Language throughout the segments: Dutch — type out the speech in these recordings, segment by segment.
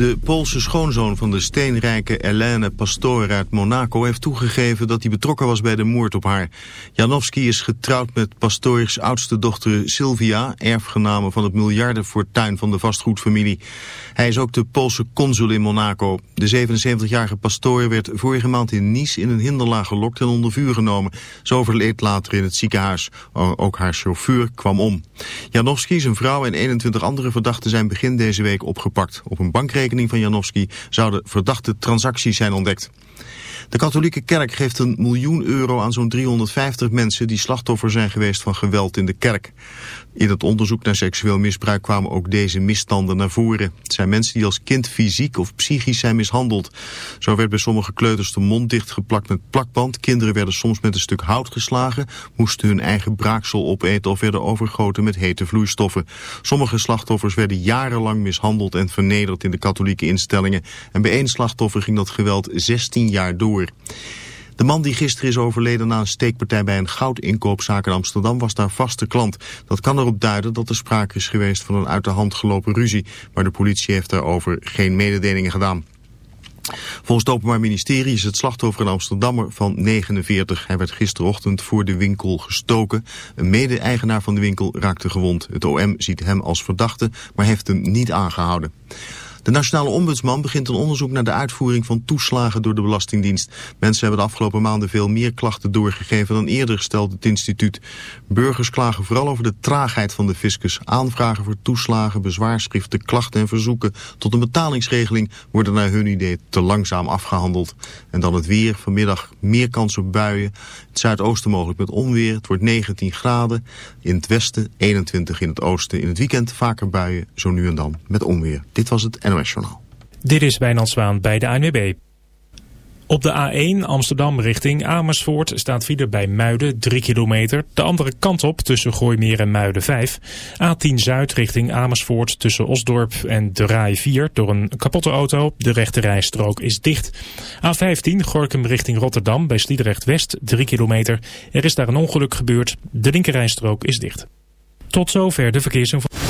De Poolse schoonzoon van de steenrijke Helene Pastor uit Monaco heeft toegegeven dat hij betrokken was bij de moord op haar. Janowski is getrouwd met Pastors oudste dochter Sylvia, erfgename van het miljardenfortuin van de vastgoedfamilie. Hij is ook de Poolse consul in Monaco. De 77-jarige Pastor werd vorige maand in Nice in een hinderlaag gelokt en onder vuur genomen. Ze overleed later in het ziekenhuis. Ook haar chauffeur kwam om. Janowski, zijn vrouw en 21 andere verdachten zijn begin deze week opgepakt. Op een bankrekening van Janowski zouden verdachte transacties zijn ontdekt. De katholieke kerk geeft een miljoen euro aan zo'n 350 mensen die slachtoffer zijn geweest van geweld in de kerk. In het onderzoek naar seksueel misbruik kwamen ook deze misstanden naar voren. Het zijn mensen die als kind fysiek of psychisch zijn mishandeld. Zo werd bij sommige kleuters de mond dichtgeplakt met plakband. Kinderen werden soms met een stuk hout geslagen, moesten hun eigen braaksel opeten of werden overgoten met hete vloeistoffen. Sommige slachtoffers werden jarenlang mishandeld en vernederd in de katholieke instellingen. En bij één slachtoffer ging dat geweld 16 jaar door. De man die gisteren is overleden na een steekpartij bij een goudinkoopzaak in Amsterdam was daar vaste klant. Dat kan erop duiden dat er sprake is geweest van een uit de hand gelopen ruzie. Maar de politie heeft daarover geen mededelingen gedaan. Volgens het Openbaar Ministerie is het slachtoffer een Amsterdammer van 49. Hij werd gisterochtend voor de winkel gestoken. Een mede-eigenaar van de winkel raakte gewond. Het OM ziet hem als verdachte, maar heeft hem niet aangehouden. De Nationale Ombudsman begint een onderzoek naar de uitvoering van toeslagen door de Belastingdienst. Mensen hebben de afgelopen maanden veel meer klachten doorgegeven dan eerder gesteld het instituut. Burgers klagen vooral over de traagheid van de fiscus. Aanvragen voor toeslagen, bezwaarschriften, klachten en verzoeken tot een betalingsregeling worden naar hun idee te langzaam afgehandeld. En dan het weer. Vanmiddag meer kans op buien. Het zuidoosten mogelijk met onweer. Het wordt 19 graden. In het westen 21 in het oosten. In het weekend vaker buien, zo nu en dan met onweer. Dit was het NOS Dit is Wijnand Zwaan bij de ANWB. Op de A1 Amsterdam richting Amersfoort staat file bij Muiden 3 kilometer. De andere kant op tussen Gooimeer en Muiden 5. A10 Zuid richting Amersfoort tussen Osdorp en de Rai 4 door een kapotte auto. De rechte rijstrook is dicht. A15 Gorkum richting Rotterdam bij Sliedrecht West 3 kilometer. Er is daar een ongeluk gebeurd. De linkerrijstrook is dicht. Tot zover de verkeersinformatie.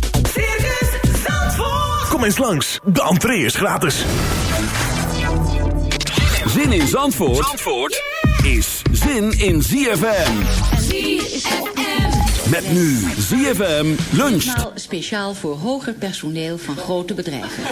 Kom eens langs, de entree is gratis. Zin in Zandvoort, Zandvoort is zin in ZFM. ZFM. Met nu ZFM luncht. Speciaal voor hoger personeel van grote bedrijven.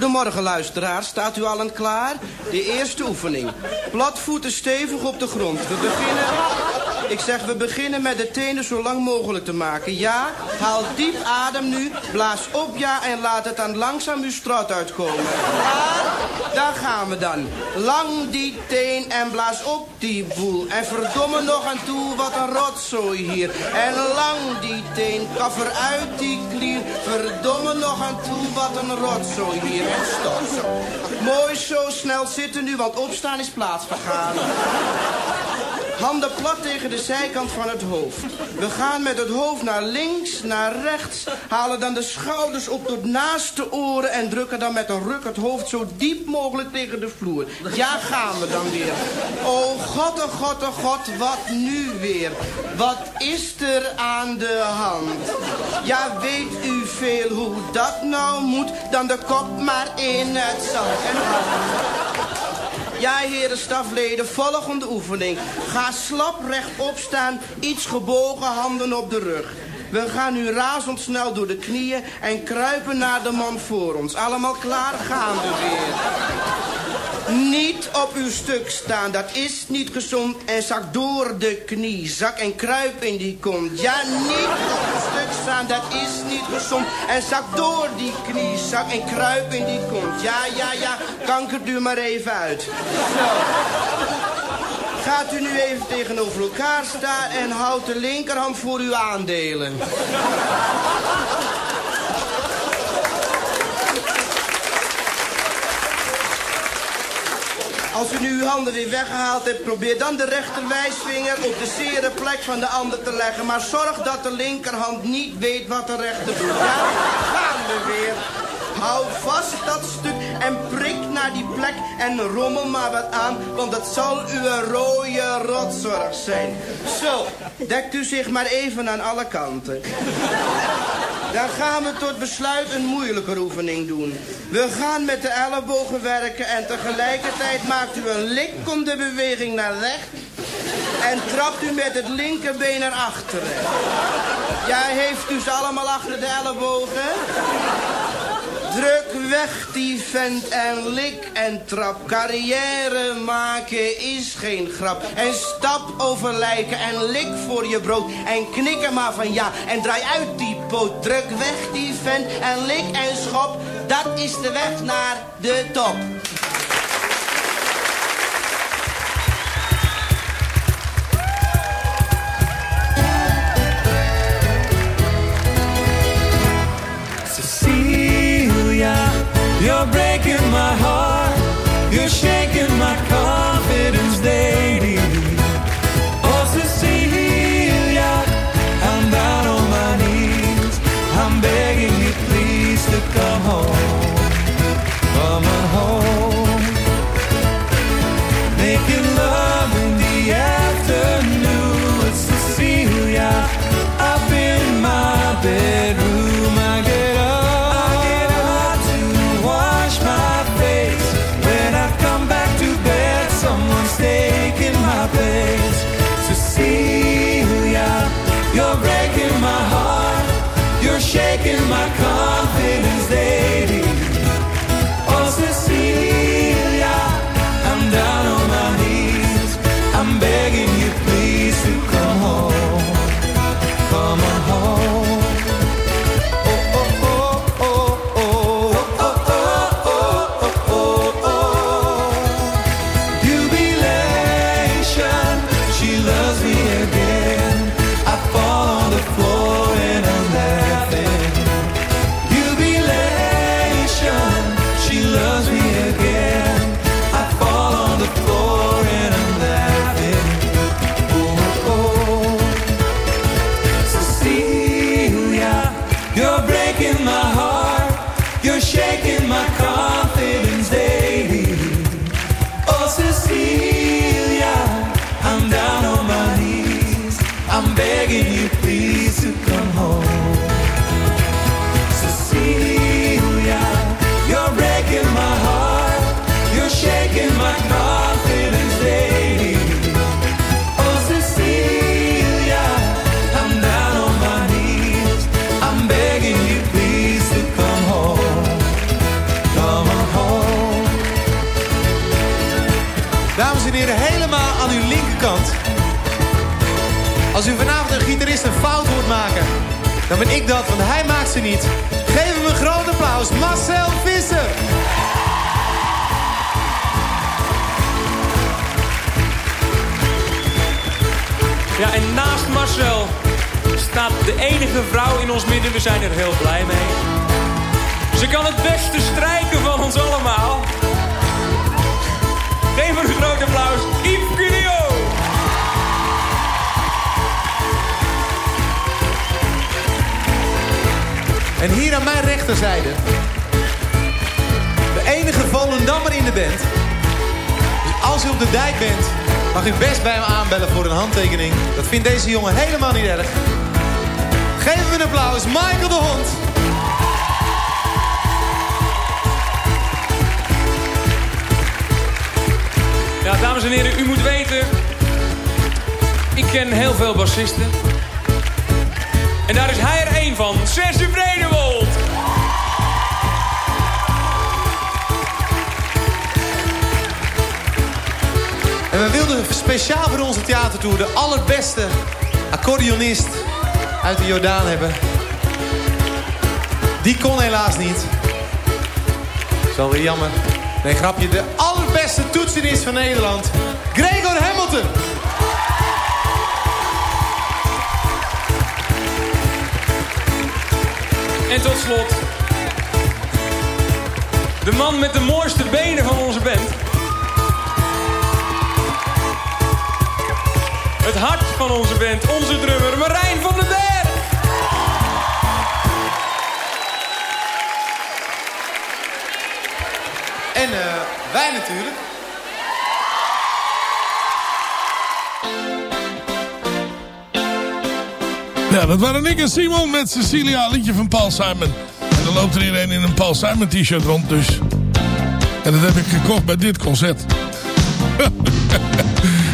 Goedemorgen luisteraars, staat u allen klaar? De eerste oefening. Platvoeten stevig op de grond. We beginnen... Ik zeg, we beginnen met de tenen zo lang mogelijk te maken. Ja, haal diep adem nu, blaas op ja en laat het dan langzaam uw straat uitkomen. Klaar? Daar gaan we dan. Lang die teen en blaas op die boel. En verdomme nog aan toe, wat een rotzooi hier. En lang die teen, kaffer uit die klier. Verdomme nog aan toe, wat een rotzooi hier. En stop zo. Mooi zo snel zitten nu, want opstaan is plaatsvergaan. Handen plat tegen de zijkant van het hoofd. We gaan met het hoofd naar links, naar rechts. Halen dan de schouders op tot naast de oren. En drukken dan met een ruk het hoofd zo diep mogelijk tegen de vloer. Ja, gaan we dan weer. Oh god, oh god, oh god, wat nu weer? Wat is er aan de hand? Ja, weet u veel hoe dat nou moet? Dan de kop maar in het zand. En ja, heren stafleden, volgende oefening. Ga slap rechtop staan, iets gebogen, handen op de rug. We gaan nu razendsnel door de knieën en kruipen naar de man voor ons. Allemaal klaar, gaan we weer. Niet op uw stuk staan, dat is niet gezond. En zak door de knie, zak en kruip in die kont. Ja, niet op uw stuk staan, dat is niet gezond. En zak door die knie, zak en kruip in die kont. Ja, ja, ja, kankert u maar even uit. Zo. Gaat u nu even tegenover elkaar staan en houdt de linkerhand voor uw aandelen. Als u nu uw handen weer weggehaald hebt, probeer dan de rechterwijsvinger op de zere plek van de ander te leggen. Maar zorg dat de linkerhand niet weet wat de rechter doet. Ja, gaan we weer. Hou vast dat stuk en prik naar die plek en rommel maar wat aan, want het zal uw rode rotzorg zijn. Zo, dekt u zich maar even aan alle kanten. Dan gaan we tot besluit een moeilijke oefening doen. We gaan met de ellebogen werken en tegelijkertijd maakt u een lik om de beweging naar rechts. En trapt u met het linkerbeen naar achteren. Ja, heeft u ze allemaal achter de ellebogen? Druk weg die vent en lik en trap. Carrière maken is geen grap. En stap over lijken en lik voor je brood. En knik er maar van ja en draai uit die poot. Druk weg die vent en lik en schop. Dat is de weg naar de top. De enige vrouw in ons midden. We zijn er heel blij mee. Ze kan het beste strijken van ons allemaal. Geef haar een groot applaus. Yves Cunio. En hier aan mijn rechterzijde... de enige Volendammer in de band. Dus als u op de dijk bent, mag u best bij hem aanbellen voor een handtekening. Dat vindt deze jongen helemaal niet erg. Geef hem een applaus, Michael de Hond. Ja, dames en heren, u moet weten... Ik ken heel veel bassisten. En daar is hij er één van. Serge Vredewold. En we wilden speciaal voor onze theatertour de allerbeste accordeonist uit de Jordaan hebben. Die kon helaas niet. Dat is weer jammer. Nee, grapje. De allerbeste toetsenist van Nederland. Gregor Hamilton. En tot slot... De man met de mooiste benen van onze band. Het hart van onze band, onze drummer Marijn van den Berg. En eh, wij natuurlijk. Ja, dat waren Nick en Simon met Cecilia, liedje van Paul Simon. En dan loopt er iedereen in een Paul Simon t-shirt rond dus. En dat heb ik gekocht bij dit concert.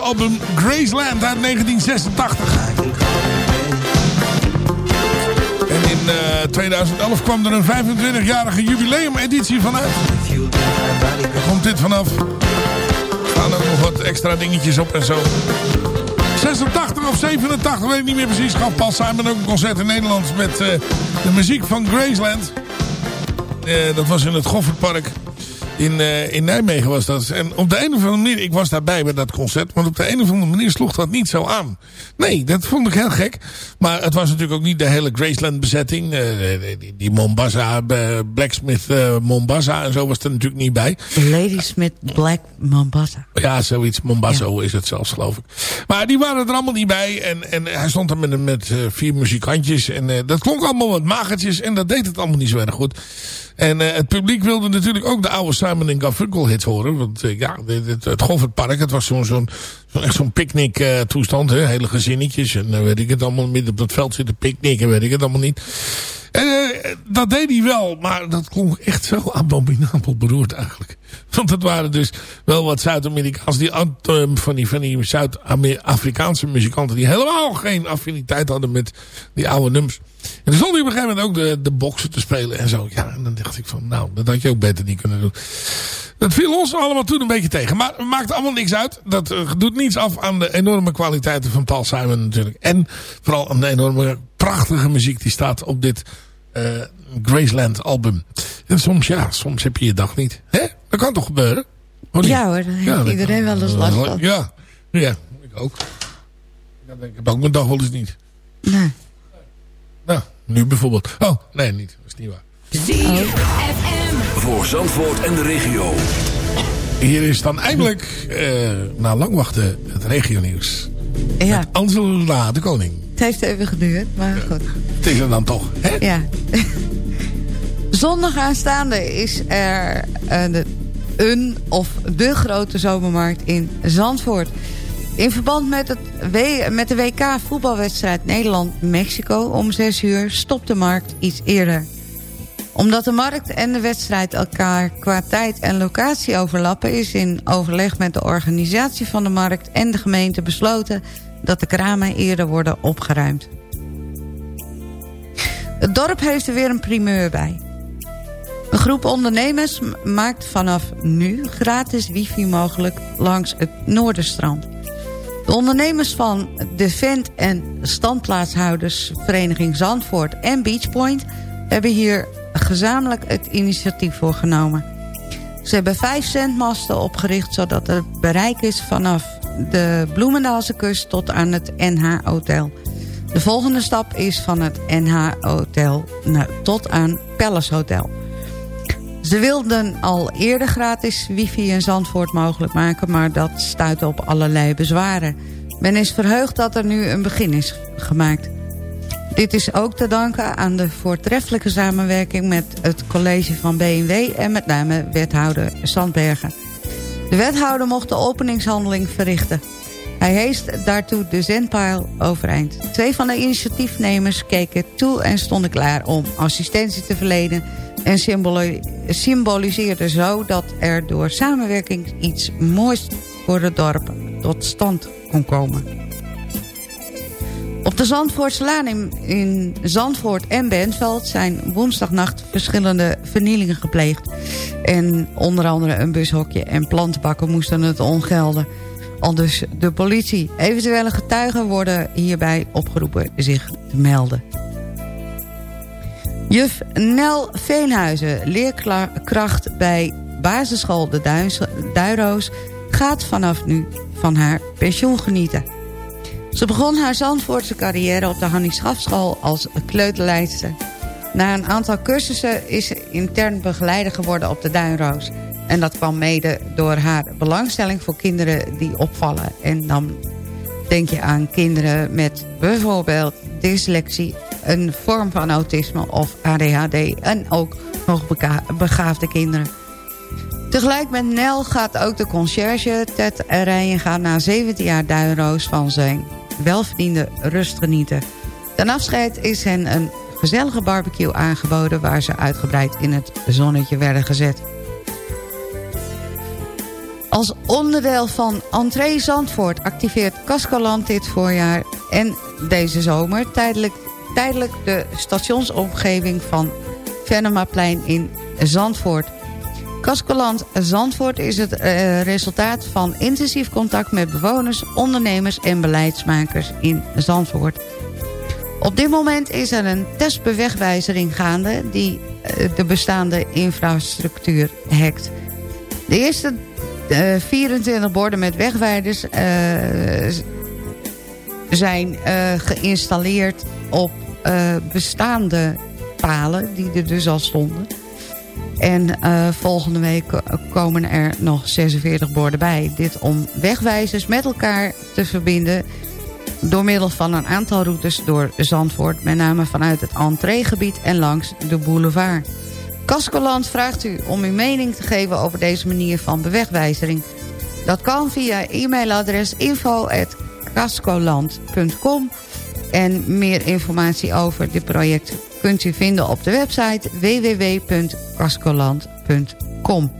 album Graceland uit 1986. En in eh, 2011 kwam er een 25-jarige jubileumeditie vanuit. Daar komt dit vanaf. Er staan ook nog wat extra dingetjes op en zo. 86 of 87, weet ik niet meer precies. Gaf Paul Simon ook een concert in Nederland met eh, de muziek van Graceland. Eh, dat was in het Goffertpark. In, eh, in Nijmegen was dat. En op de een of andere manier, ik was daarbij bij dat concert. Maar op de een of andere manier sloeg dat niet zo aan. Nee, dat vond ik heel gek. Maar het was natuurlijk ook niet de hele Graceland bezetting. Eh, die, die Mombasa, eh, Blacksmith Mombasa en zo was er natuurlijk niet bij. Ladysmith Black Mombasa. Ja, zoiets. Mombazo is het zelfs, geloof ik. Maar die waren er allemaal niet bij. En, en hij stond er met, met vier muzikantjes. En dat klonk allemaal wat magertjes. En dat deed het allemaal niet zo erg goed. En eh, het publiek wilde natuurlijk ook de oude Simon Garfunkel hits horen. Want eh, ja, dit- het Goffertpark, het was zo'n zo'n echt zo'n picknick eh, toestand. Hè? Hele gezinnetjes. En weet ik het allemaal midden op dat veld zitten picknicken. Weet ik het allemaal niet. Dat deed hij wel, maar dat klonk echt zo abominabel beroerd eigenlijk. Want het waren dus wel wat Zuid-Amerikaans, die ant- eh, van die, van die Zuid-Afrikaanse muzikanten die helemaal geen affiniteit hadden met die oude nummers. En dan stond hij op een gegeven moment ook de, de boksen te spelen en zo. Ja, en dan dacht ik van, nou, dat had je ook beter niet kunnen doen. Dat viel ons allemaal toen een beetje tegen. Maar het maakt allemaal niks uit. Dat eh, doet niets af aan de enorme kwaliteiten van Paul Simon natuurlijk. En vooral aan de enorme prachtige muziek die staat op dit eh, Graceland album. En soms, ja, soms heb je je dag niet. Hè? Dat kan toch gebeuren? Hoor? Ja hoor, iedereen wel eens last van. Ja, ja ik ook. Ja, ik heb ook mijn dag wel eens niet. Nee. Nou, nu bijvoorbeeld. Oh, nee, niet. Dat is niet waar. Voor Zandvoort en de regio. Hier is dan eindelijk, eh, na lang wachten, het regionieuws. Ja, Met Angela de Koning. Het heeft even geduurd, maar goed. Het is er dan toch, hè? Ja. Zondag aanstaande is er eh, de, een of de grote zomermarkt in Zandvoort. In verband met, het w, met de WK voetbalwedstrijd Nederland-Mexico om 6 uur stopt de markt iets eerder. Omdat de markt en de wedstrijd elkaar qua tijd en locatie overlappen... is in overleg met de organisatie van de markt en de gemeente besloten... dat de kramen eerder worden opgeruimd. Het dorp heeft er weer een primeur bij. Een groep ondernemers maakt vanaf nu gratis wifi mogelijk langs het Noorderstrand. De ondernemers van de vent- en standplaatshouders Zandvoort en Beachpoint... hebben hier gezamenlijk het initiatief voor genomen. Ze hebben vijf zendmasten opgericht... zodat er bereik is vanaf de Bloemendaalse kust tot aan het NH-hotel. De volgende stap is van het NH-hotel tot aan Palace Hotel. Ze wilden al eerder gratis wifi in Zandvoort mogelijk maken... maar dat stuitte op allerlei bezwaren. Men is verheugd dat er nu een begin is gemaakt. Dit is ook te danken aan de voortreffelijke samenwerking... met het college van B&W en met name wethouder Sandbergen. De wethouder mocht de openingshandeling verrichten. Hij heest daartoe de zendpaal overeind. Twee van de initiatiefnemers keken toe en stonden klaar om assistentie te verlenen... en symboli- symboliseerden zo dat er door samenwerking iets moois voor het dorp tot stand kon komen. Op de Zandvoortslaan in, in Zandvoort en Bentveld zijn woensdagnacht verschillende vernielingen gepleegd. En onder andere een bushokje en plantenbakken moesten het ongelden. Al dus de politie. Eventuele getuigen worden hierbij opgeroepen zich te melden. Juf Nel Veenhuizen, leerkracht bij basisschool De Duiroos... gaat vanaf nu van haar pensioen genieten. Ze begon haar Zandvoortse carrière op de Hannie Schafschool als kleuterleidster. Na een aantal cursussen is ze intern begeleider geworden op de Duinroos. En dat kwam mede door haar belangstelling voor kinderen die opvallen. En dan denk je aan kinderen met bijvoorbeeld dyslexie... een vorm van autisme of ADHD en ook hoogbegaafde kinderen. Tegelijk met Nel gaat ook de conciërge Ted Rijen gaan na 17 jaar Duinroos van zijn welverdiende rust genieten. Ten afscheid is hen een gezellige barbecue aangeboden... waar ze uitgebreid in het zonnetje werden gezet. Als onderdeel van Entree Zandvoort activeert Cascoland dit voorjaar... en deze zomer tijdelijk, tijdelijk de stationsomgeving van Venemaplein in Zandvoort... Cascoland Zandvoort is het uh, resultaat van intensief contact met bewoners, ondernemers en beleidsmakers in Zandvoort. Op dit moment is er een testbewegwijzering gaande die uh, de bestaande infrastructuur hackt. De eerste uh, 24 borden met wegwijders zijn geïnstalleerd op bestaande palen die er dus al stonden. En uh, volgende week komen er nog 46 borden bij. Dit om wegwijzers met elkaar te verbinden... door middel van een aantal routes door Zandvoort... met name vanuit het entreegebied en langs de boulevard. Cascoland vraagt u om uw mening te geven over deze manier van bewegwijzering. Dat kan via e-mailadres info.cascoland.com... En meer informatie over dit project kunt u vinden op de website www.cascoland.com.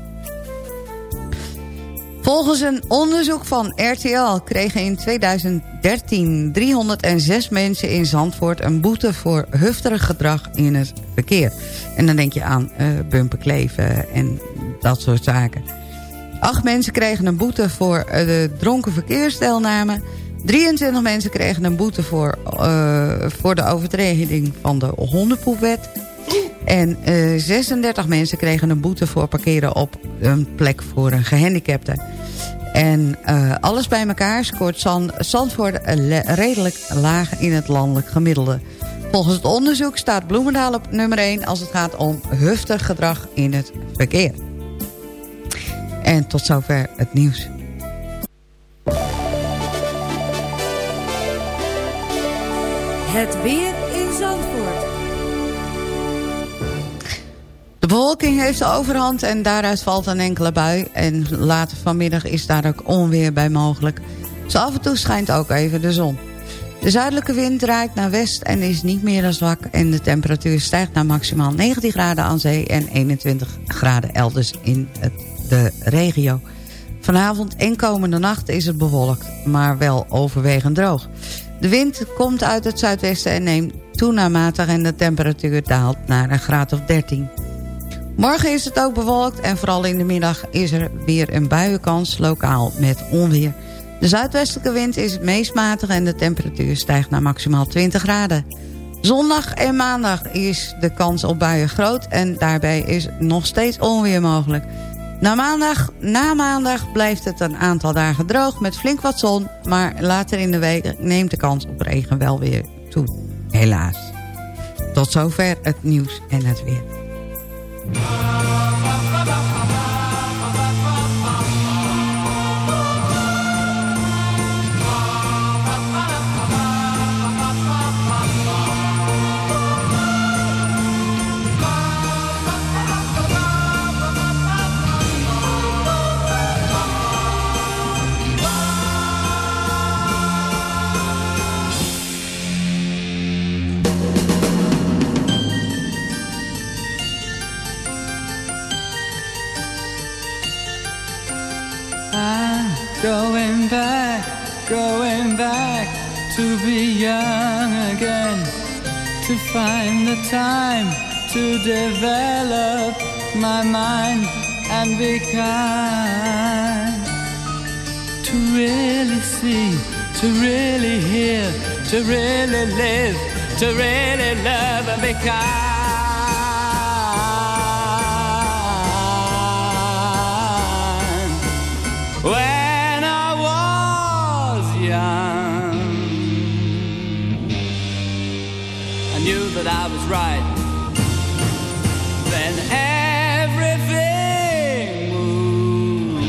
Volgens een onderzoek van RTL kregen in 2013 306 mensen in Zandvoort een boete voor hufterig gedrag in het verkeer. En dan denk je aan uh, bumperkleven en dat soort zaken. Acht mensen kregen een boete voor uh, de dronken verkeersdeelname. 23 mensen kregen een boete voor, uh, voor de overtreding van de hondenpoepwet. En uh, 36 mensen kregen een boete voor parkeren op een plek voor een gehandicapte. En uh, alles bij elkaar scoort Zand, Zandvoort redelijk laag in het landelijk gemiddelde. Volgens het onderzoek staat Bloemendaal op nummer 1 als het gaat om huftig gedrag in het verkeer. En tot zover het nieuws. Het weer in Zandvoort. De bewolking heeft de overhand en daaruit valt een enkele bui. En later vanmiddag is daar ook onweer bij mogelijk. Zo af en toe schijnt ook even de zon. De zuidelijke wind draait naar west en is niet meer dan zwak... en de temperatuur stijgt naar maximaal 19 graden aan zee... en 21 graden elders in de regio. Vanavond en komende nacht is het bewolkt, maar wel overwegend droog. De wind komt uit het zuidwesten en neemt toe naar en de temperatuur daalt naar een graad of 13. Morgen is het ook bewolkt en vooral in de middag is er weer een buienkans... lokaal met onweer. De zuidwestelijke wind is het meest matig en de temperatuur stijgt naar maximaal 20 graden. Zondag en maandag is de kans op buien groot en daarbij is nog steeds onweer mogelijk... Na maandag, na maandag blijft het een aantal dagen droog met flink wat zon... maar later in de week neemt de kans op regen wel weer toe. Helaas. Tot zover het nieuws en het weer. To find the time to develop my mind and be kind. To really see, to really hear, to really live, to really love and be kind. When right. Then everything moved.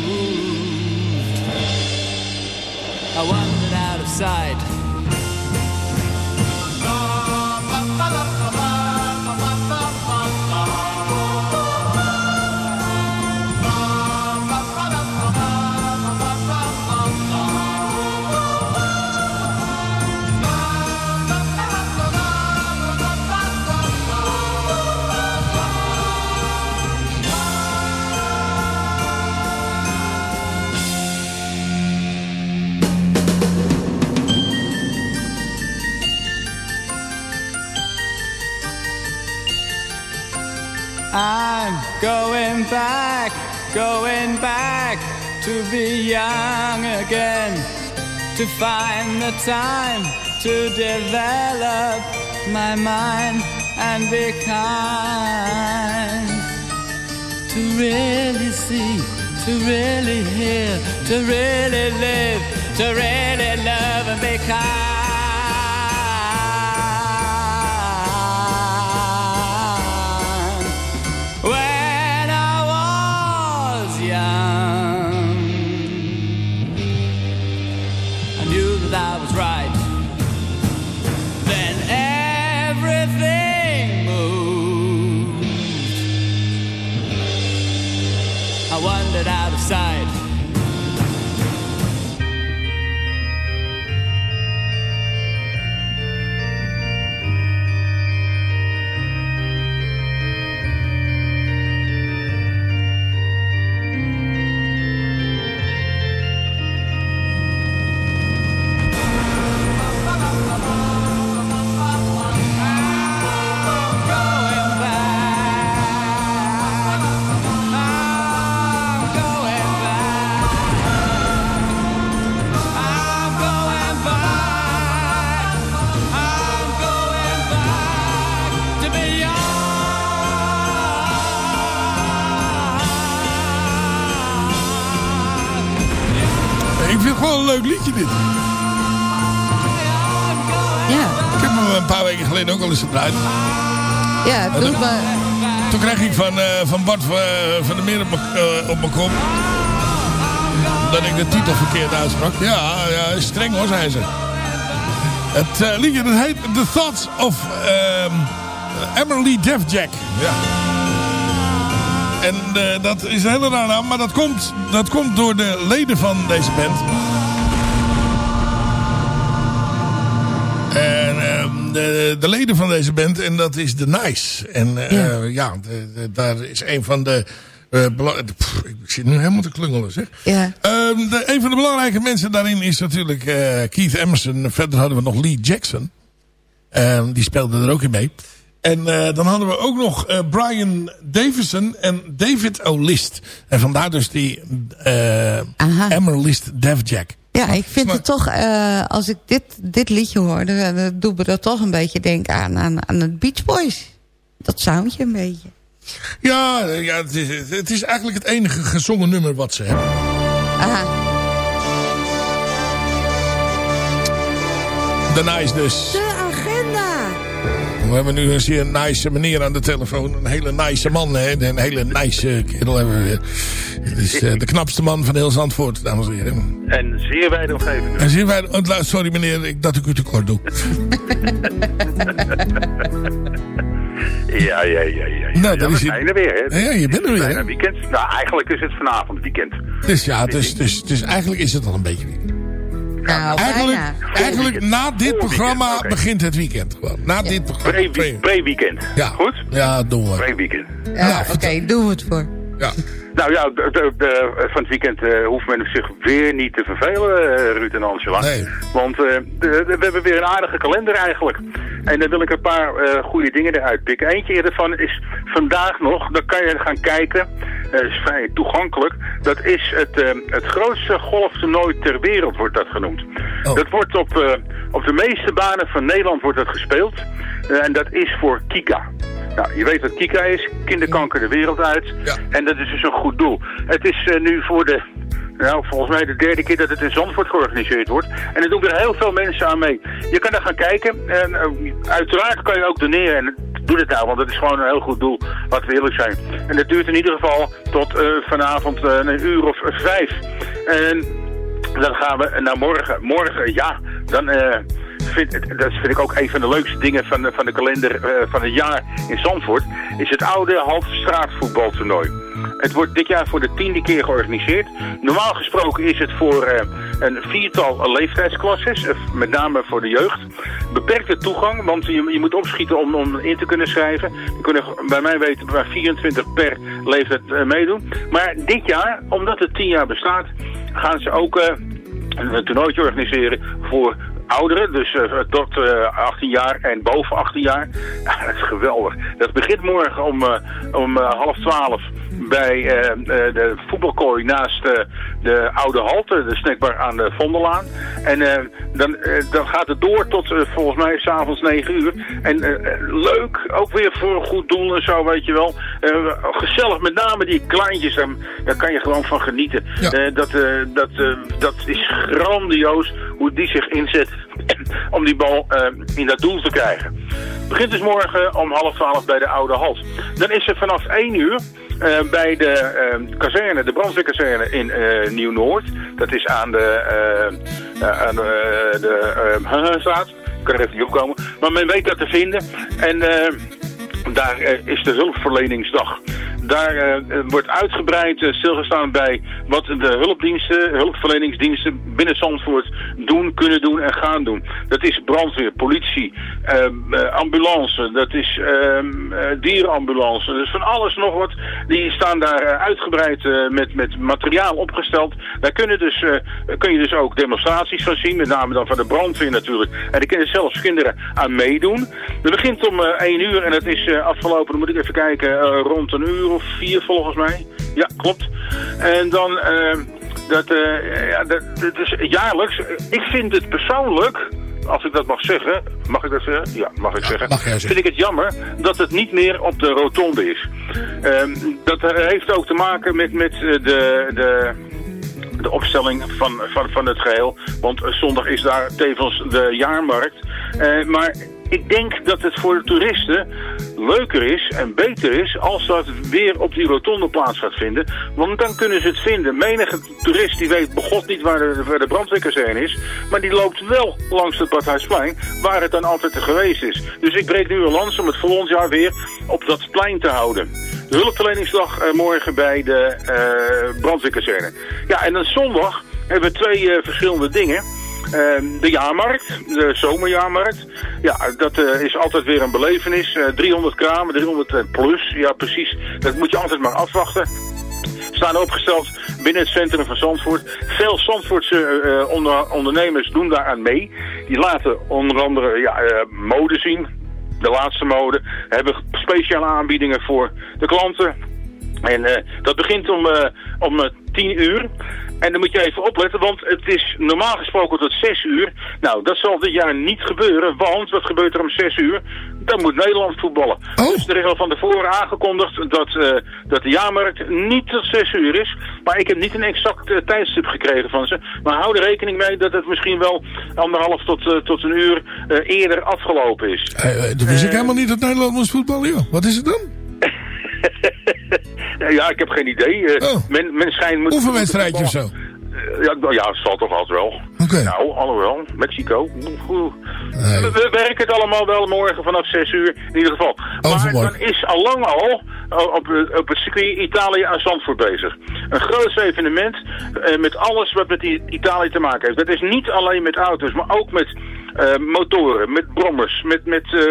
I wandered out of sight. Going back to be young again, to find the time to develop my mind and be kind. To really see, to really hear, to really live, to really love and be kind. Vind het gewoon een leuk liedje dit. Ja. Ik heb hem een paar weken geleden ook al eens gedraaid. Ja, het doet toen- me... Toen kreeg ik van, eh, van Bart eh, van der Meer op mijn eh, op mijn kop. Dat ik de titel verkeerd uitsprak. Ja, ja streng hoor, zei ze. Het eh, liedje dat heet The Thoughts of ehm Emily Defjack. Ja. En eh, dat is een hele naam, maar dat komt, dat komt door de leden van deze band. En ehm, de, de leden van deze band, en dat is The Nice. En eh, ja, de- de- daar is een van de... eh, Pff, ik zit nu helemaal te klungelen zeg. Ja. Ehm, de, een van de belangrijke mensen daarin is natuurlijk eh, Keith Emerson. Verder hadden we nog Lee Jackson. Ehm, die speelde er ook in mee. En eh, dan hadden we ook nog eh, Brian Davison en David O'List. En vandaar dus die eh Emerlist Defjack. Ja, ik vind het toch, als ik dit, dit liedje hoor, dan, doet me dat toch een beetje denken aan, aan, aan het Beach Boys. Dat soundje een beetje. Ja, ja het, is, het is eigenlijk het enige gezongen nummer wat ze hebben. Aha. De Nice dus. We hebben nu een zeer nice meneer aan de telefoon. Een hele nice man. Hè? Een hele nice kerel hebben we weer. Het is eh, de knapste man van heel Zandvoort, dames en heren. En zeer wijde omgeving. En zien wij, oh, sorry meneer, ik, dat ik u tekort doe. Ja, ja, ja, ja. Nou, ja, dat we is er weer, hè. Ja, je bent er weer, hè? weekend. Nou, eigenlijk is het vanavond weekend. Dus ja, dus, dus, dus eigenlijk is het al een beetje Nou, Eigenlijk, eigenlijk na dit programma begint het weekend gewoon. Na dit programma. Pre- Pre-weekend. Ja. Goed? Ja, doen we. Pre-weekend. Ja, Oké, doen we het voor. Ja. Nou ja, de, de- de- van het weekend eh, hoeft men zich weer niet te vervelen, eh, Ruud en Angela. Want eh, de- de- we hebben weer een aardige kalender eigenlijk. En dan wil ik een paar eh, goede dingen eruit pikken. Eentje ervan is vandaag nog, dan kan je gaan kijken. eh is vrij toegankelijk. Dat is het, eh, het grootste golftoernooi ter wereld, wordt dat genoemd. Dat wordt op, op de meeste banen van Nederland wordt dat gespeeld. En dat is voor Kika. Nou, je weet wat Kika is. Kinderkanker de wereld uit. En dat is dus een goed doel. Het is nu voor de, nou, volgens mij de derde keer dat het in Zandvoort georganiseerd wordt. En er doen er heel veel mensen aan mee. Je kan daar gaan kijken. En eh, uiteraard kan je ook doneren. En doe het nou, want het is gewoon een heel goed doel. Laten we eerlijk zijn. En dat duurt in ieder geval tot eh, vanavond eh, een uur of vijf. En dan gaan we naar morgen. Morgen, ja, dan... eh, Vind, dat vind ik ook een van de leukste dingen van de, van de kalender van het jaar in Zandvoort. Is het oude halfstraatvoetbaltoernooi. Het wordt dit jaar voor de tiende keer georganiseerd. Normaal gesproken is het voor eh, een viertal leeftijdsklasses, eh, met name voor de jeugd. Beperkte toegang, want je, je moet opschieten om, om in te kunnen schrijven. Er kunnen bij mij weten maar 24 per leeftijd eh, meedoen. Maar dit jaar, omdat het 10 jaar bestaat, gaan ze ook een toernooitje organiseren voor ouderen, dus eh, tot eh, 18 jaar en boven 18 jaar. Ja, dat is geweldig. Dat begint morgen om, eh, om eh, half twaalf bij eh, eh, de voetbalkooi naast eh, de Oude Halte, de snackbar aan de Vondellaan. En eh, dan, eh, dan gaat het door tot eh, volgens mij s'avonds 9 uur. En eh, eh, leuk, ook weer voor een goed doel en zo, weet je wel. Eh, gezellig, met name die kleintjes, daar, kan je gewoon van genieten. Eh, dat, eh, dat, eh, dat is grandioos hoe die zich inzet om die bal eh, in dat doel te krijgen. Het begint dus morgen om half twaalf bij de Oude Halt. Dan is er vanaf 1 uur eh, bij de eh, kazerne, de brandweerkazerne in eh, Nieuw-Noord. Dat is aan de, eh, aan de. Ik kan er even niet opkomen. Maar men weet dat te vinden. En daar is de hulpverleningsdag. Daar eh, wordt uitgebreid eh, stilgestaan bij wat de hulpdiensten, hulpverleningsdiensten binnen Zandvoort doen, kunnen doen en gaan doen. Dat is brandweer, politie, eh, eh, ambulance, dat is ehm, eh, dierenambulance. Dus van alles nog wat. Die staan daar uitgebreid met, met materiaal opgesteld. Daar kunnen dus, kun je dus ook demonstraties van zien, met name dan van de brandweer natuurlijk. En daar kunnen zelfs kinderen aan meedoen. Dat begint om eh 1 uur en dat is afgelopen, dan moet ik even kijken, rond een uur of vier volgens mij. Ja, klopt. En dan, eh, dat, eh, ja, dat, dat is jaarlijks. Ik vind het persoonlijk, als ik dat mag zeggen, mag ik dat zeggen? Ja, mag ik zeggen. vind ik het jammer dat het niet meer op de rotonde is. Ehm, dat heeft ook te maken met, met eh, de... de de opstelling van, van, van het geheel. Want zondag is daar tevens de jaarmarkt. Eh, maar ik denk dat het voor de toeristen leuker is en beter is als dat weer op die rotonde plaats gaat vinden. Want dan kunnen ze het vinden. Menige toerist die weet begot niet waar de, waar brandweerkazerne is. Maar die loopt wel langs het Badhuisplein waar het dan altijd geweest is. Dus ik breek nu een lans om het volgend jaar weer op dat plein te houden. De hulpverleningsdag eh, morgen bij de eh brandweerkazerne. Ja, en dan zondag hebben we twee eh, verschillende dingen. Ehm, de jaarmarkt, de zomerjaarmarkt. Ja, dat eh, is altijd weer een belevenis. Eh, 300 kramen, 300 plus. Ja, precies. Dat moet je altijd maar afwachten. Staan opgesteld binnen het centrum van Zandvoort. Veel Zandvoortse eh, onder- ondernemers doen daaraan mee. Die laten onder andere ja, eh, mode zien. De laatste mode. Hebben speciale aanbiedingen voor de klanten. En eh, dat begint om, eh, om eh, 10 uur. En dan moet je even opletten, want het is normaal gesproken tot 6 uur. Nou, dat zal dit jaar niet gebeuren, want wat gebeurt er om 6 uur? Dan moet Nederland voetballen. Dus er is al van tevoren aangekondigd dat, eh, dat de jaarmarkt niet tot 6 uur is. Maar ik heb niet een exact eh, tijdstip gekregen van ze. Maar hou er rekening mee dat het misschien wel anderhalf tot, eh, tot een uur eerder afgelopen is. Toen wist ik helemaal niet dat Nederland moest voetballen, joh. Wat is het dan? ja, ik heb geen idee. Eh, men, men schijnt... Oefenwedstrijdje of zo? Eh, Ja, nou ja, het zal toch altijd wel. Nou, alhoewel, Mexico. Oeh. We, we werken het allemaal wel morgen vanaf 6 uur in ieder geval. Maar dan is al lang al eh, op, het- op het circuit Italië aan Zandvoort bezig. Een groot evenement eh, met alles wat met die Italië te maken heeft. Dat is niet alleen met auto's, maar ook met motoren, met brommers, met, met eh,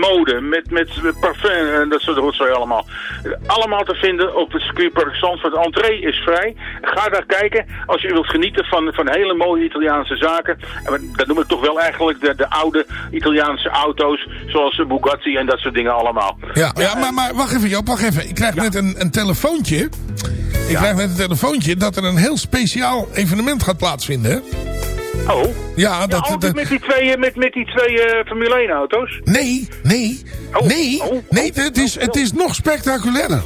mode, met, met parfum en dat soort rotzooi allemaal. Allemaal te vinden op het circuitpark Zandvoort. De entree is vrij. Ga daar kijken als je wilt genieten van, van hele mooie Italiaanse zaken. En dat noemen we toch wel eigenlijk de, de oude Italiaanse auto's, zoals de Bugatti en dat soort dingen allemaal. Ja, ja maar, maar wacht even Joop, wacht even. Ik krijg net een, een telefoontje. Ik krijg net een telefoontje dat er een heel speciaal evenement gaat plaatsvinden. Oh? Ja, dat... altijd dat met die twee, eh, met, met die twee eh, Formule 1 auto's? nee, nee, nee, nee, het is, het is nog spectaculairder.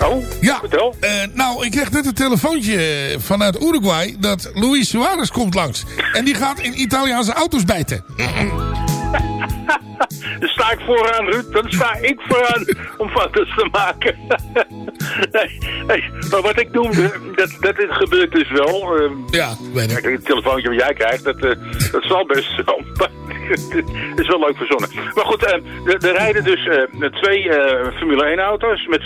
Oh, ja. Eh, nou, ik kreeg net een telefoontje vanuit Uruguay dat Luis Suarez komt langs. En die gaat in Italiaanse auto's bijten. Dan sta ik vooraan, Ruud. Dan sta ik vooraan om foto's te maken. nee, nee, maar wat ik noemde, dat, dat dit gebeurt dus wel. Uh, ja, weet ik. Het telefoontje wat jij krijgt, dat, uh, dat zal best wel. Het is wel leuk verzonnen. Maar goed, uh, er, rijden dus twee Formule 1 auto's met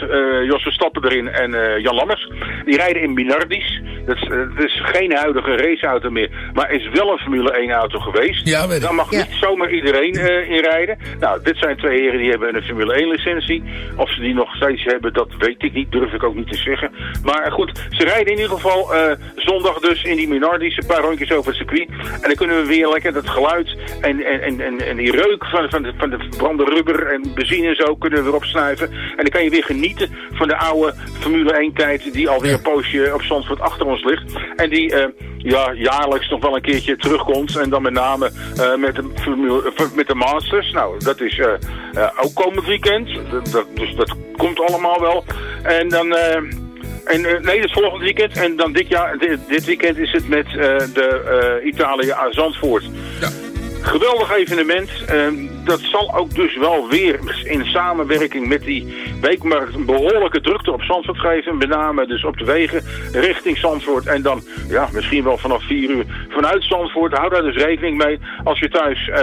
Jos Verstappen erin en Jan Lammers. Die rijden in Minardis. Is, het is geen huidige raceauto meer, maar is wel een Formule 1 auto geweest. Ja, weet ik. Daar mag niet zomaar iedereen in rijden. Nou, dit zijn twee heren die hebben een Formule 1 licentie. Of ze die nog steeds hebben, dat weet ik niet, durf ik ook niet te zeggen. Maar goed, ze rijden in ieder geval uh, zondag dus in die Minardis een paar rondjes over het circuit. En dan kunnen we weer lekker dat geluid en, en, en, en die reuk van, van, de, van de verbrande rubber en benzine en zo kunnen we weer opsnuiven. En dan kan je weer genieten van de oude Formule 1 tijd die alweer een poosje op Zandvoort achter ons ligt. En die... Uh, ja, jaarlijks nog wel een keertje terugkomt. En dan met name uh, met, de, formule, met de Masters. Nou, dat is uh, uh, ook komend weekend. Dat, dus dat komt allemaal wel. En dan... en, nee, het volgende weekend. En dan dit, jaar, dit, weekend is het met de Italië aan Zandvoort. Ja. Geweldig evenement. dat zal ook dus wel weer in samenwerking met die weekmarkt een behoorlijke drukte op Zandvoort geven. Met name dus op de wegen richting Zandvoort. En dan ja, misschien wel vanaf 4 uur vanuit Zandvoort. Hou daar dus rekening mee als je thuis uh,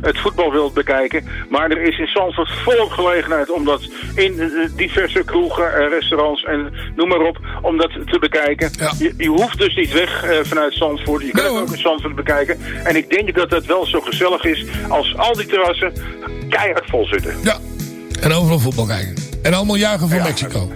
het voetbal wilt bekijken. Maar er is in Zandvoort volop gelegenheid om dat in diverse kroegen, uh, restaurants en noem maar op, om dat te bekijken. Ja. Je, je, hoeft dus niet weg uh, vanuit Zandvoort. Je kan het ook in Zandvoort bekijken. En ik denk dat het wel zo gezellig is als al die terrassen keihard vol zitten. Ja, en overal voetbal kijken. En allemaal jagen voor ja. Mexico.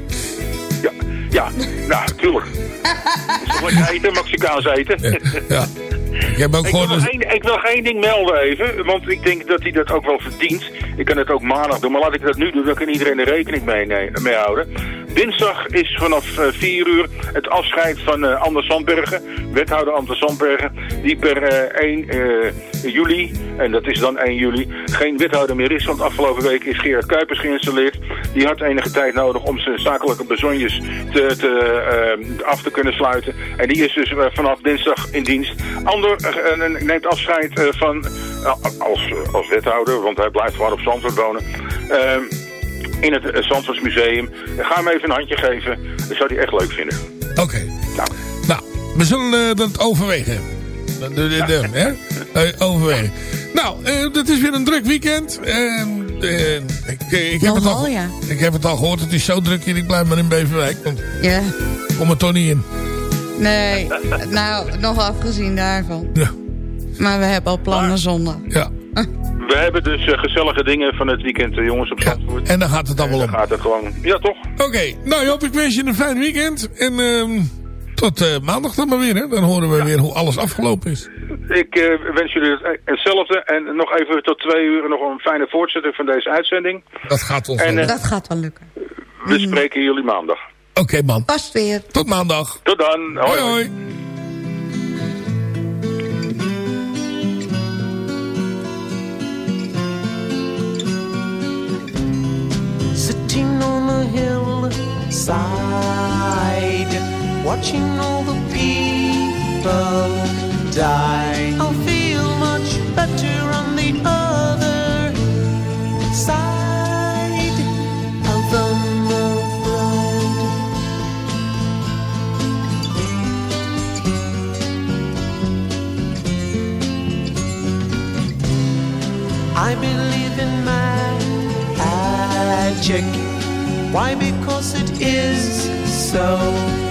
Ja, ja, nou, natuurlijk. Lekker eten, Mexicaans eten. Ja. ja. Ik, heb ook ik, wil nog één, ik wil nog één ding melden even, want ik denk dat hij dat ook wel verdient. Ik kan het ook maandag doen, maar laat ik dat nu doen, dan kan iedereen er rekening mee, nee, mee houden. Dinsdag is vanaf uh, 4 uur het afscheid van uh, Anders Sandbergen, wethouder Anders Sandbergen, die per uh, 1 juli, en dat is dan 1 juli, geen wethouder meer is. Want afgelopen week is Gerard Kuipers geïnstalleerd. Die had enige tijd nodig om zijn zakelijke bezonjes te, te, af te kunnen sluiten. En die is dus vanaf dinsdag in dienst. Ander neemt afscheid van, als, als wethouder, want hij blijft gewoon op Zandvoort wonen in het uh, Zandvoortsmuseum. Ga hem even een handje geven. Dat zou hij echt leuk vinden. Oké. Okay. Nou. nou, we zullen uh, dat overwegen. De, de, de, de, hè? Uh, overwegen. Nou, het is weer een druk weekend. ik, ik, heb het al, ja. ik heb het al gehoord. Het is zo druk hier. Ik blijf maar in Beverwijk. Want ja. ik kom er toch niet in. Nee, nou, nog afgezien daarvan. Ja. Maar we hebben al plannen maar, zondag. Ja. We hebben dus uh, gezellige dingen van het weekend, uh, jongens, op Zandvoort. Ja, en dan gaat het allemaal om. Dan gaat het gewoon, ja toch? Oké, okay. nou Job, ik wens je een fijn weekend. En uh, tot uh, maandag dan maar weer, hè. Dan horen we ja. weer hoe alles afgelopen is. Ik uh, wens jullie hetzelfde. En nog even tot twee uur nog een fijne voortzetting van deze uitzending. Dat gaat ons en, wel. Dat gaat wel lukken. We spreken jullie maandag. Oké, okay, man. Pas weer. Tot maandag. Tot dan. hoi. hoi. hoi. A hillside, watching all the people die. Why? Because it is so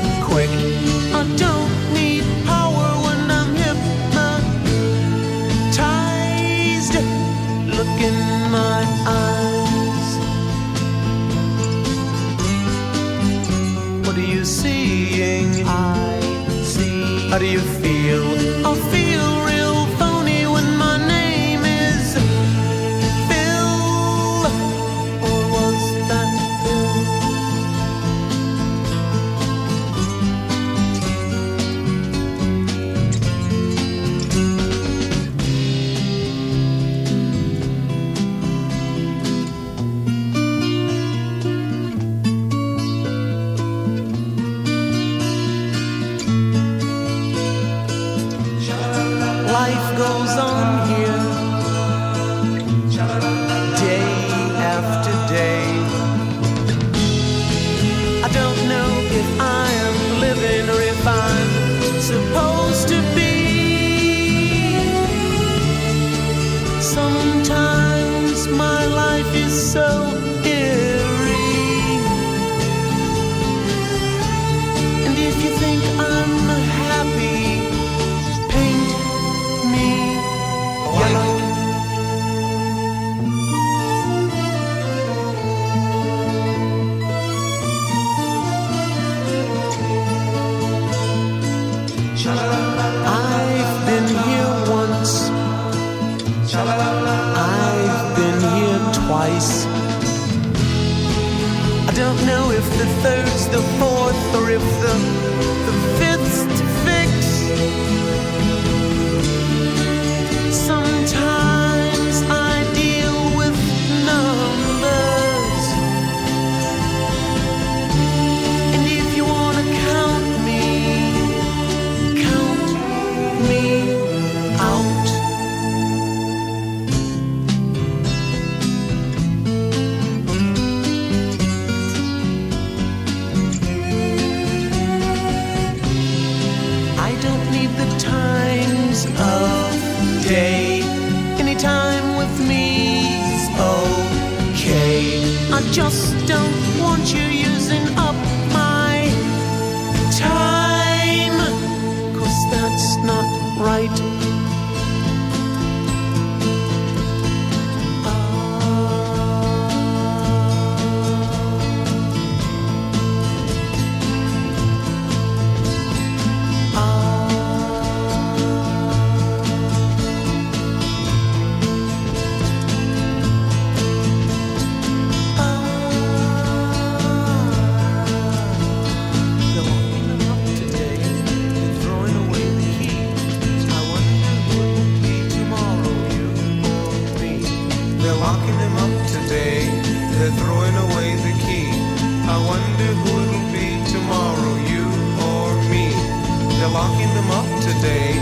today.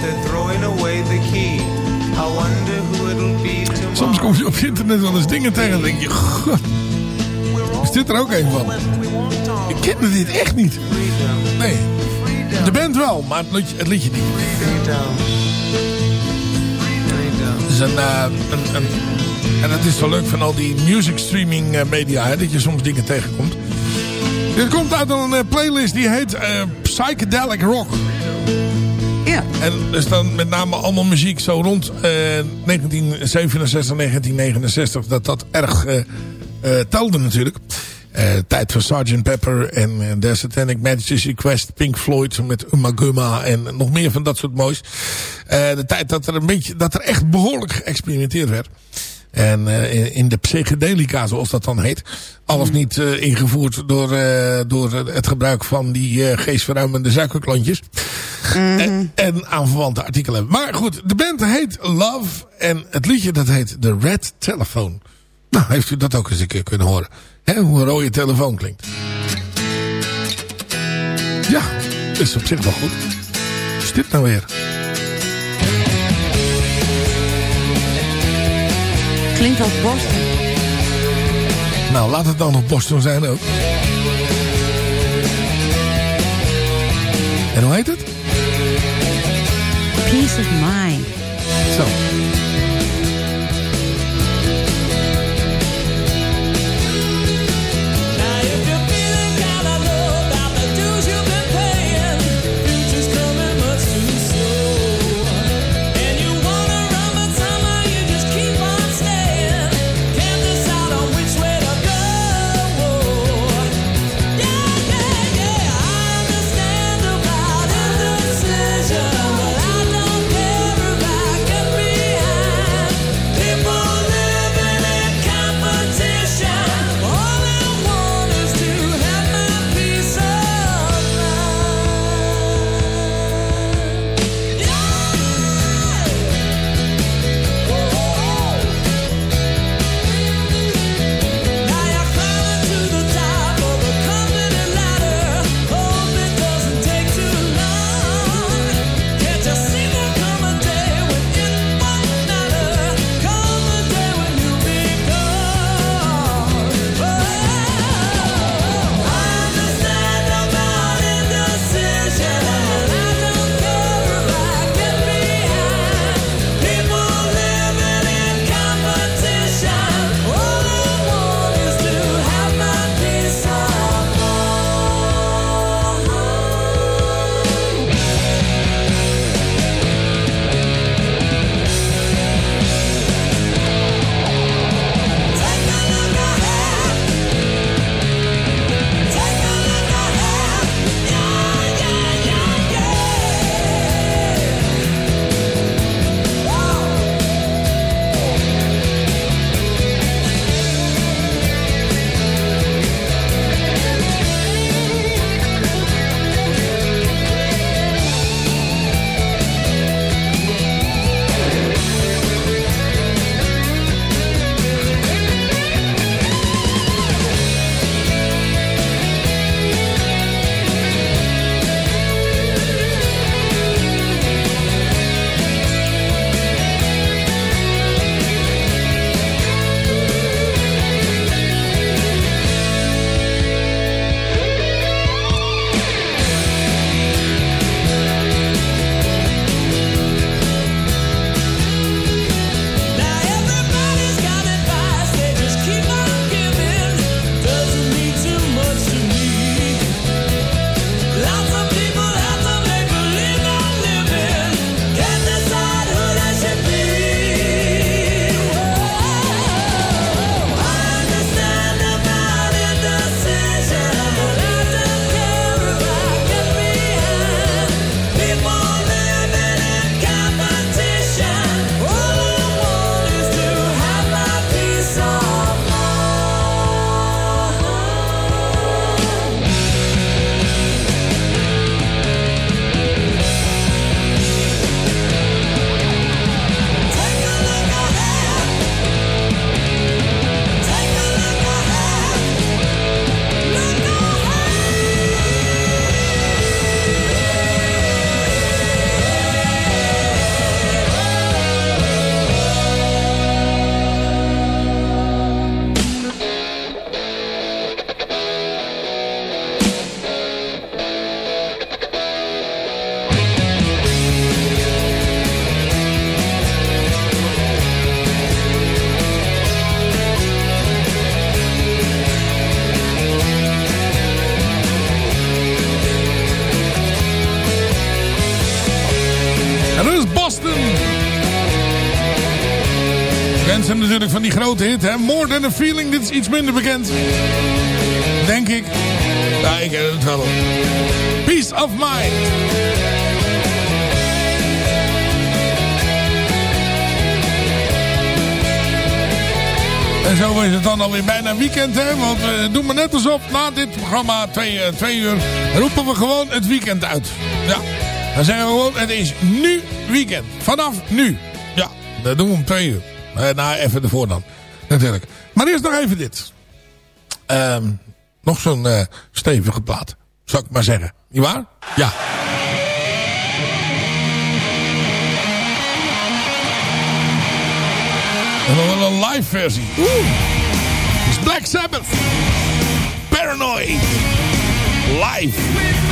They're throwing away the key. I wonder who it'll be. Soms kom je op internet wel eens dingen tegen en denk je... "God, Is dit er ook een van? Ik kende dit echt niet. Nee. De band wel, maar het liedje, het niet. Het is een, eh. En dat is zo leuk van al die music streaming eh, media. Hè, dat je soms dingen tegenkomt. Dit komt uit een eh, playlist die heet eh, Psychedelic Rock. Ja. En er staan met name allemaal muziek zo rond eh 1967, 1969. Dat dat erg eh, eh, telde natuurlijk. Eh, tijd van Sgt. Pepper en The Satanic Majesty's Quest, Pink Floyd met Uma Guma en nog meer van dat soort moois. Eh, de tijd dat er een beetje, dat er echt behoorlijk geëxperimenteerd werd. En eh, in, de psychedelica, zoals dat dan heet. Alles niet eh, ingevoerd door, eh, door het gebruik van die geestverruimende suikerklontjes. En, en aanverwante artikelen. Maar goed, de band heet Love. En het liedje dat heet The Red Telephone. Nou, heeft u dat ook eens een keer kunnen horen. Hè, hoe een rode telefoon klinkt. Ja, is op zich wel goed. Wat is dit nou weer? Klinkt als Boston. Nou, laat het dan nog Boston zijn ook. En hoe heet het? Peace of mind. Zo. Grote hè? More Than A Feeling. Dit is iets minder bekend. Denk ik. Ja, ik ken het wel. Peace of Mind. En zo is het dan alweer bijna weekend, hè? Want we doen maar net alsof na dit programma, twee, eh, twee uur, roepen we gewoon het weekend uit. Ja, dan zeggen we gewoon, het is nu weekend. Vanaf nu. Ja, dat doen we om twee uur. Eh, nou, even ervoor dan. Natuurlijk. Maar eerst nog even dit. Ehm, nog zo'n eh, stevige plaat. Zou ik maar zeggen. Niet waar? Ja. En dan wel een live versie. Black Sabbath. Paranoid. Live.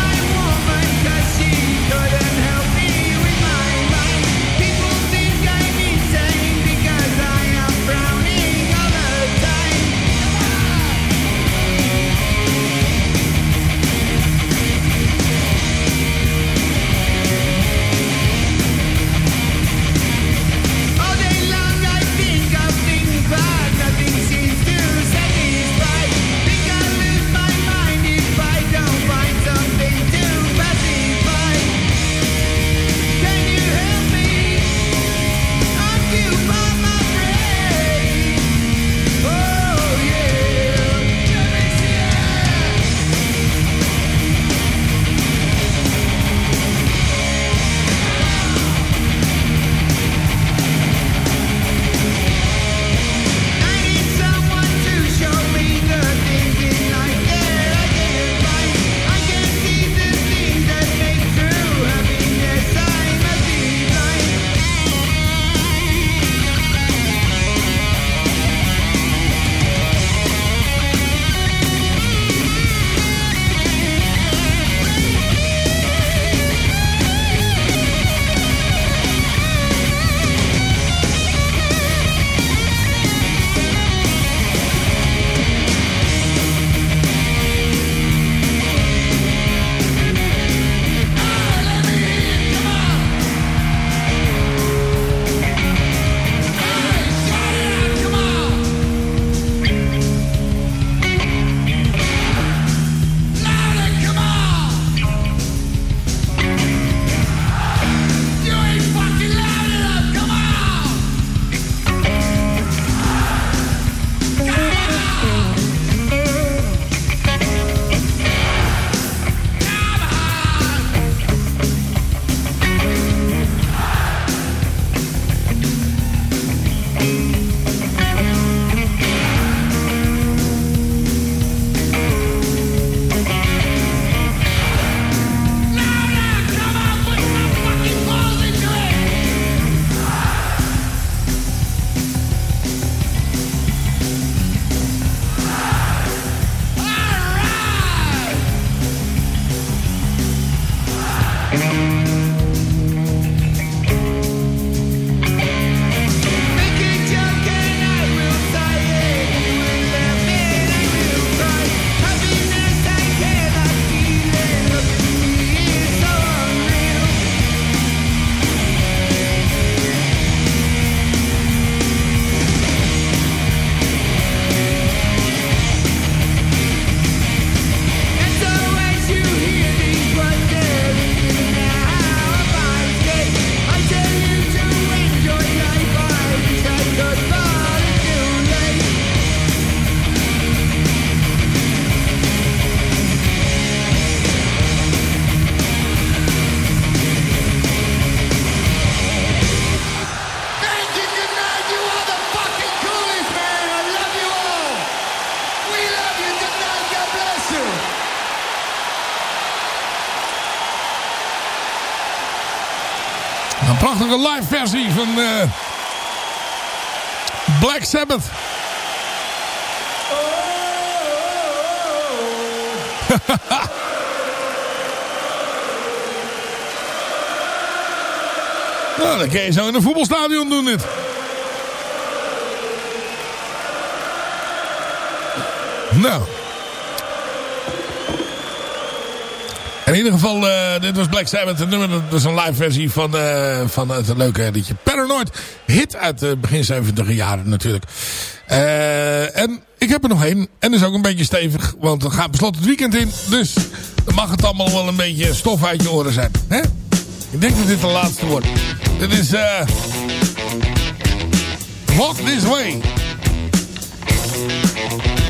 Eh, Black Sabbath. nou, dat kan je zo in een voetbalstadion doen dit. Nou. In ieder geval, eh, dit was Black Sabbath. Het nummer, dat was een live versie van, eh, van het leuke liedje Paranoid. Hit uit de begin 70 jaren natuurlijk. Eh, en ik heb er nog één. En is ook een beetje stevig. Want dan gaat beslot het weekend in. Dus dan mag het allemaal wel een beetje stof uit je oren zijn. Hè? Ik denk dat dit de laatste wordt. Dit is... eh Walk This Way.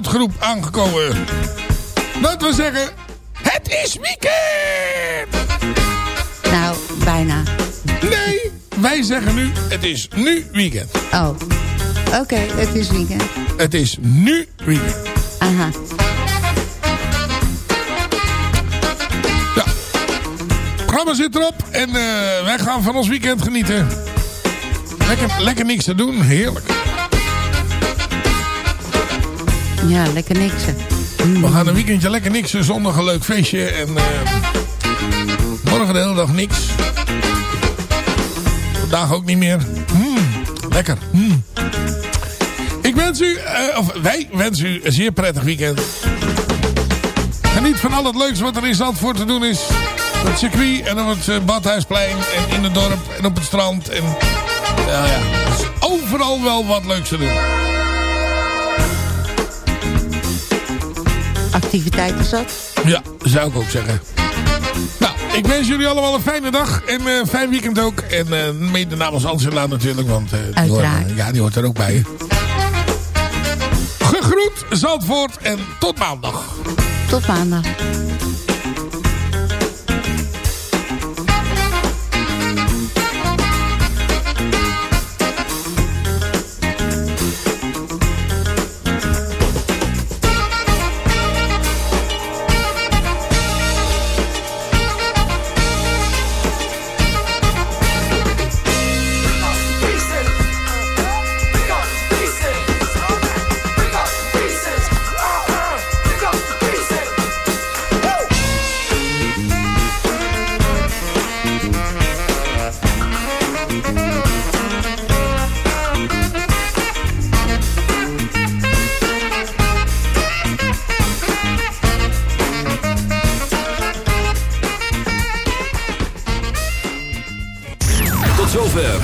uitgeroep aangekomen. Dat we zeggen, het is weekend! Nou, bijna. Nee, wij zeggen nu, het is nu weekend. Oh, oké, het is weekend. Het is nu weekend. Aha. Het programma zit erop en eh, wij gaan van ons weekend genieten. Lekker, lekker niks te doen, heerlijk. Ja, lekker niksen. We gaan een weekendje lekker niks. Zondag een leuk feestje. En eh, morgen de hele dag niks. Vandaag ook niet meer. Mm, lekker. Mm. Ik wens u, eh, of wij wensen u een zeer prettig weekend. Geniet van al het leuks wat er in Zandvoort te doen is. Op het circuit en op het eh, Badhuisplein en in het dorp en op het strand. En Ja, ja. Er is overal wel wat leuks te doen. Activiteiten zat. Ja, zou ik ook zeggen. Nou, ik wens jullie allemaal een fijne dag. En een fijn weekend ook. En uh, mede namens Angela natuurlijk. Want uh, die hoort, ja, die hoort er ook bij. Gegroet, Zandvoort. En tot maandag. Tot maandag.